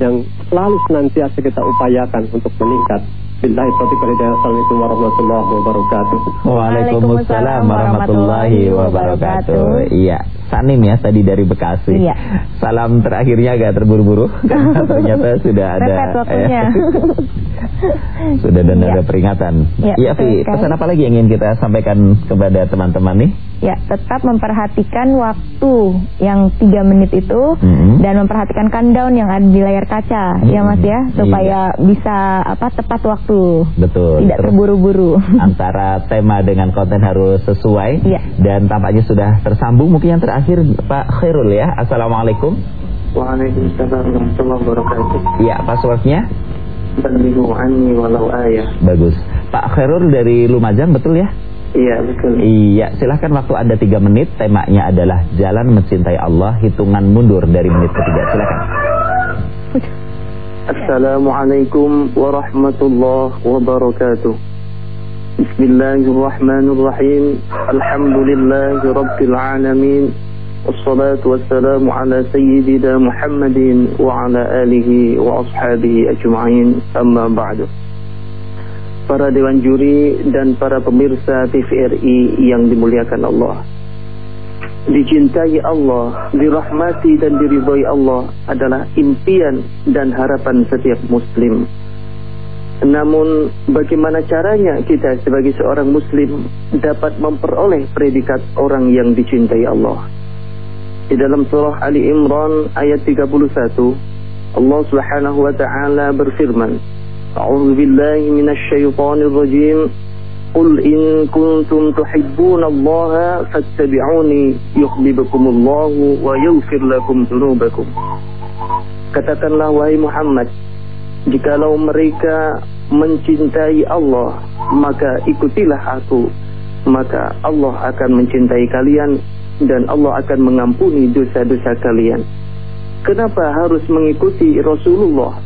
yang selalu senantiasa kita upayakan untuk meningkat. Billahi taufiq wal hidayah. Assalamualaikum warahmatullahi wabarakatuh. Waalaikumsalam warahmatullahi wabarakatuh. Iya, Sanim ya tadi dari Bekasi. Iya. Salam terakhirnya agak terburu-buru karena ternyata sudah ada ya. Sudah dan ada peringatan. Iya, ya, Vi, pesan apa lagi yang ingin kita sampaikan kepada teman-teman nih? Ya, tetap memperhatikan waktu yang tiga menit itu mm -hmm. dan memperhatikan countdown yang ada di layar kaca, mm -hmm. ya Mas ya, supaya iya. bisa apa tepat waktu. Betul. Tidak terburu-buru. Antara tema dengan konten harus sesuai. Iya. Dan tampaknya sudah tersambung. Mungkin yang terakhir Pak Khairul ya. Assalamualaikum. Waalaikumsalam warahmatullahi wabarakatuh. Iya, passwordnya? Balighu anni walau ayah. Bagus. Pak Khairul dari Lumajang betul ya? Iya betul. Iya, silahkan waktu Anda 3 menit. Temanya adalah jalan mencintai Allah, hitungan mundur dari menit ketiga. Silahkan. Assalamualaikum warahmatullahi wabarakatuh. Bismillahirrahmanirrahim. Alhamdulillahirabbil alamin. الرحيم الحمد لله رب العالمين والصلاة والسلام على سيدنا محمد وعلى آله وأصحابه أجمعين أما بعد Para dewan juri dan para pemirsa TVRI yang dimuliakan Allah Dicintai Allah, dirahmati dan diridhoi Allah adalah impian dan harapan setiap muslim namun bagaimana caranya kita sebagai seorang muslim dapat memperoleh predikat orang yang dicintai Allah? Di dalam surah Ali Imran ayat 31 Allah Subhanahu wa taala berfirman A'udzu billahi minasy syaithanir rajim Qul in kuntum tuhibbuna Allah fattabi'uni yuhibbukumullahu wa yaghfir lakum dzunubakum Katakanlah wahai Muhammad Jikalau mereka mencintai Allah, maka ikutilah aku. Maka Allah akan mencintai kalian dan Allah akan mengampuni dosa-dosa kalian. Kenapa harus mengikuti Rasulullah?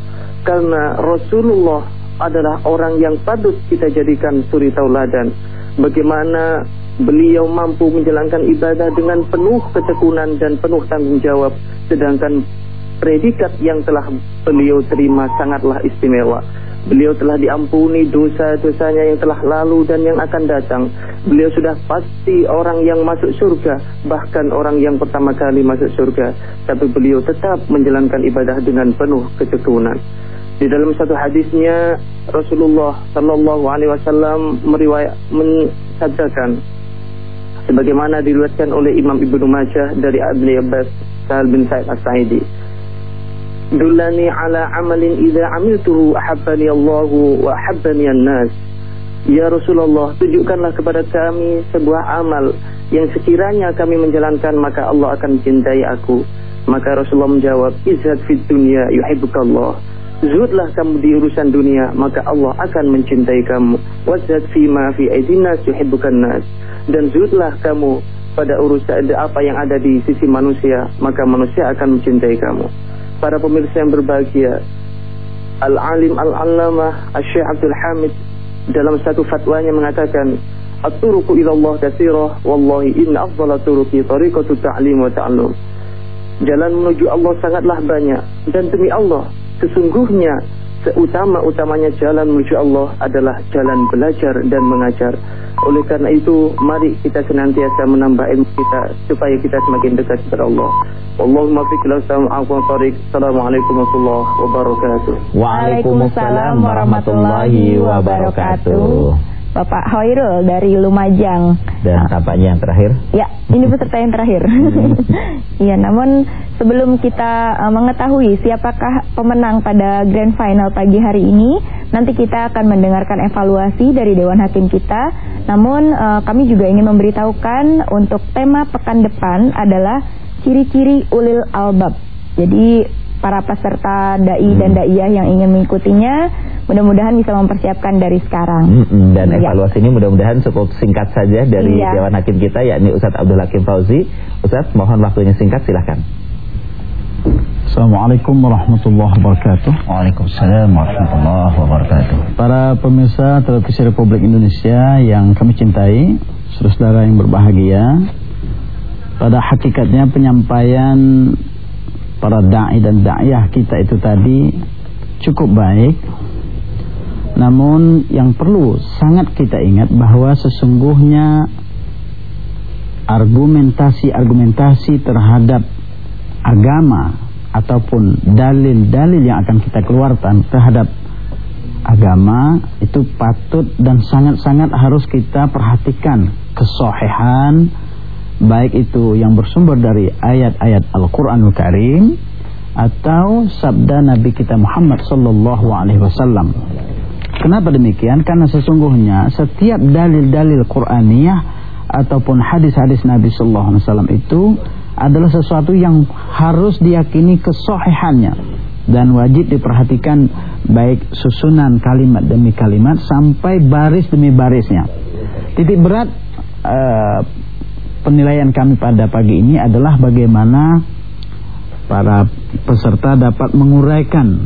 Karena Rasulullah adalah orang yang patut kita jadikan suri tauladan. Bagaimana beliau mampu menjalankan ibadah dengan penuh ketekunan dan penuh tanggung jawab. Sedangkan predikat yang telah beliau terima sangatlah istimewa. Beliau telah diampuni dosa-dosanya yang telah lalu dan yang akan datang. Beliau sudah pasti orang yang masuk surga, bahkan orang yang pertama kali masuk surga. Tapi beliau tetap menjalankan ibadah dengan penuh ketekunan. Di dalam satu hadisnya Rasulullah Shallallahu Alaihi Wasallam meriwayat mensabdakan, sebagaimana diriwayatkan oleh Imam Ibnu Majah dari Ibnu Abbas bin Sa'id As-Sa'idi dullani ala amalin idza amiltuhu ahabbani Allah wa ahabbani an-nas. Ya Rasulullah tunjukkanlah kepada kami sebuah amal yang sekiranya kami menjalankan maka Allah akan mencintai aku. Maka Rasulullah menjawab izhad fid dunya yuhibbukallah. Zuhudlah kamu di urusan dunia maka Allah akan mencintai kamu. Wazad fi ma fi aidinas yuhibbukan nas. Dan zuhudlah kamu pada urusan apa yang ada di sisi manusia maka manusia akan mencintai kamu para pemirsa yang berbahagia Al-Alim Al-Allamah Al-Syekh Abdul Hamid dalam satu fatwanya mengatakan At-turuku ilallah kasirah Wallahi inna afdala turuki tariqatu ta'lim wa ta'allum. Jalan menuju Allah sangatlah banyak Dan demi Allah Sesungguhnya seutama-utamanya jalan menuju Allah adalah jalan belajar dan mengajar. Oleh karena itu, mari kita senantiasa menambah ilmu kita supaya kita semakin dekat kepada Allah. Allahumma fiqh Assalamualaikum warahmatullahi wabarakatuh. Waalaikumsalam warahmatullahi wabarakatuh. Bapak Hoirul dari Lumajang. Dan tampaknya yang terakhir? Ya, ini peserta yang terakhir. Iya, namun sebelum kita uh, mengetahui siapakah pemenang pada Grand Final pagi hari ini, nanti kita akan mendengarkan evaluasi dari Dewan Hakim kita. Namun uh, kami juga ingin memberitahukan untuk tema pekan depan adalah ciri-ciri ulil albab. Jadi para peserta dai hmm. dan daiyah yang ingin mengikutinya mudah-mudahan bisa mempersiapkan dari sekarang. Hmm, dan ya. evaluasi ini mudah-mudahan cukup singkat saja dari iya. Dewan Hakim kita yakni Ustadz Abdul Hakim Fauzi. Ustadz mohon waktunya singkat silahkan. Assalamualaikum warahmatullahi wabarakatuh Waalaikumsalam warahmatullahi wabarakatuh Para pemirsa televisi Republik Indonesia yang kami cintai Saudara yang berbahagia Pada hakikatnya penyampaian para da'i dan da'iyah kita itu tadi cukup baik. Namun yang perlu sangat kita ingat bahwa sesungguhnya argumentasi-argumentasi terhadap agama ataupun dalil-dalil yang akan kita keluarkan terhadap agama itu patut dan sangat-sangat harus kita perhatikan kesohihan baik itu yang bersumber dari ayat-ayat Al-Qur'anul Karim atau sabda Nabi kita Muhammad sallallahu alaihi wasallam. Kenapa demikian? Karena sesungguhnya setiap dalil-dalil Qur'aniyah ataupun hadis-hadis Nabi sallallahu alaihi wasallam itu adalah sesuatu yang harus diyakini kesohihannya dan wajib diperhatikan baik susunan kalimat demi kalimat sampai baris demi barisnya. Titik berat uh, penilaian kami pada pagi ini adalah bagaimana para peserta dapat menguraikan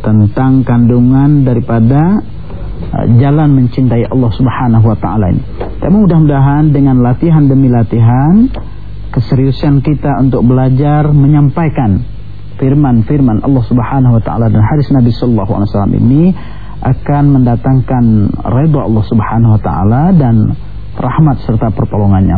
tentang kandungan daripada uh, jalan mencintai Allah Subhanahu wa taala ini. Tapi mudah-mudahan dengan latihan demi latihan keseriusan kita untuk belajar menyampaikan firman-firman Allah Subhanahu wa taala dan hadis Nabi sallallahu alaihi wasallam ini akan mendatangkan redha Allah Subhanahu wa taala dan rahmat serta pertolongannya.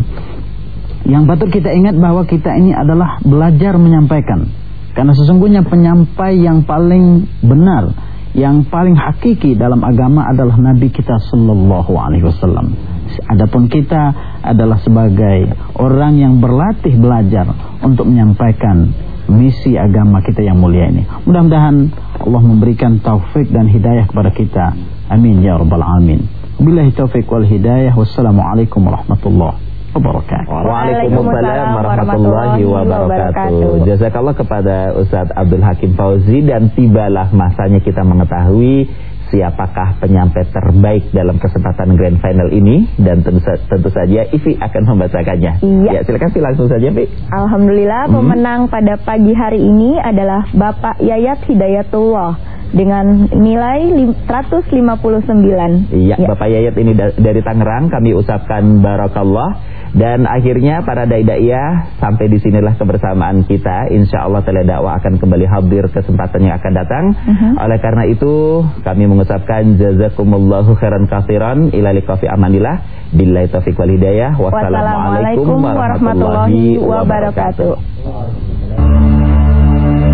Yang patut kita ingat bahwa kita ini adalah belajar menyampaikan. Karena sesungguhnya penyampai yang paling benar, yang paling hakiki dalam agama adalah Nabi kita sallallahu alaihi wasallam. Adapun kita adalah sebagai orang yang berlatih belajar untuk menyampaikan misi agama kita yang mulia ini. Mudah-mudahan Allah memberikan taufik dan hidayah kepada kita. Amin ya rabbal alamin. Billahi taufik wal hidayah. Wassalamualaikum warahmatullahi wabarakatuh. Waalaikumsalam warahmatullahi wabarakatuh. Jazakallah kepada Ustadz Abdul Hakim Fauzi dan tibalah masanya kita mengetahui siapakah penyampai terbaik dalam kesempatan grand final ini dan tentu, tentu saja Ivi akan membacakannya. Iya. Ya, silakan sih langsung saja, Pi. Alhamdulillah hmm. pemenang pada pagi hari ini adalah Bapak Yayat Hidayatullah dengan nilai 159. Iya, ya. Bapak Yayat ini dari Tangerang kami ucapkan barakallah dan akhirnya para dai-daiyah sampai di sinilah kebersamaan kita. Insya Allah teledakwah akan kembali hadir kesempatan yang akan datang. Uh -huh. Oleh karena itu kami mengucapkan jazakumullahu khairan kafiran ila liqafi amanillah billahi taufiq wal hidayah. Wassalamualaikum warahmatullahi wabarakatuh.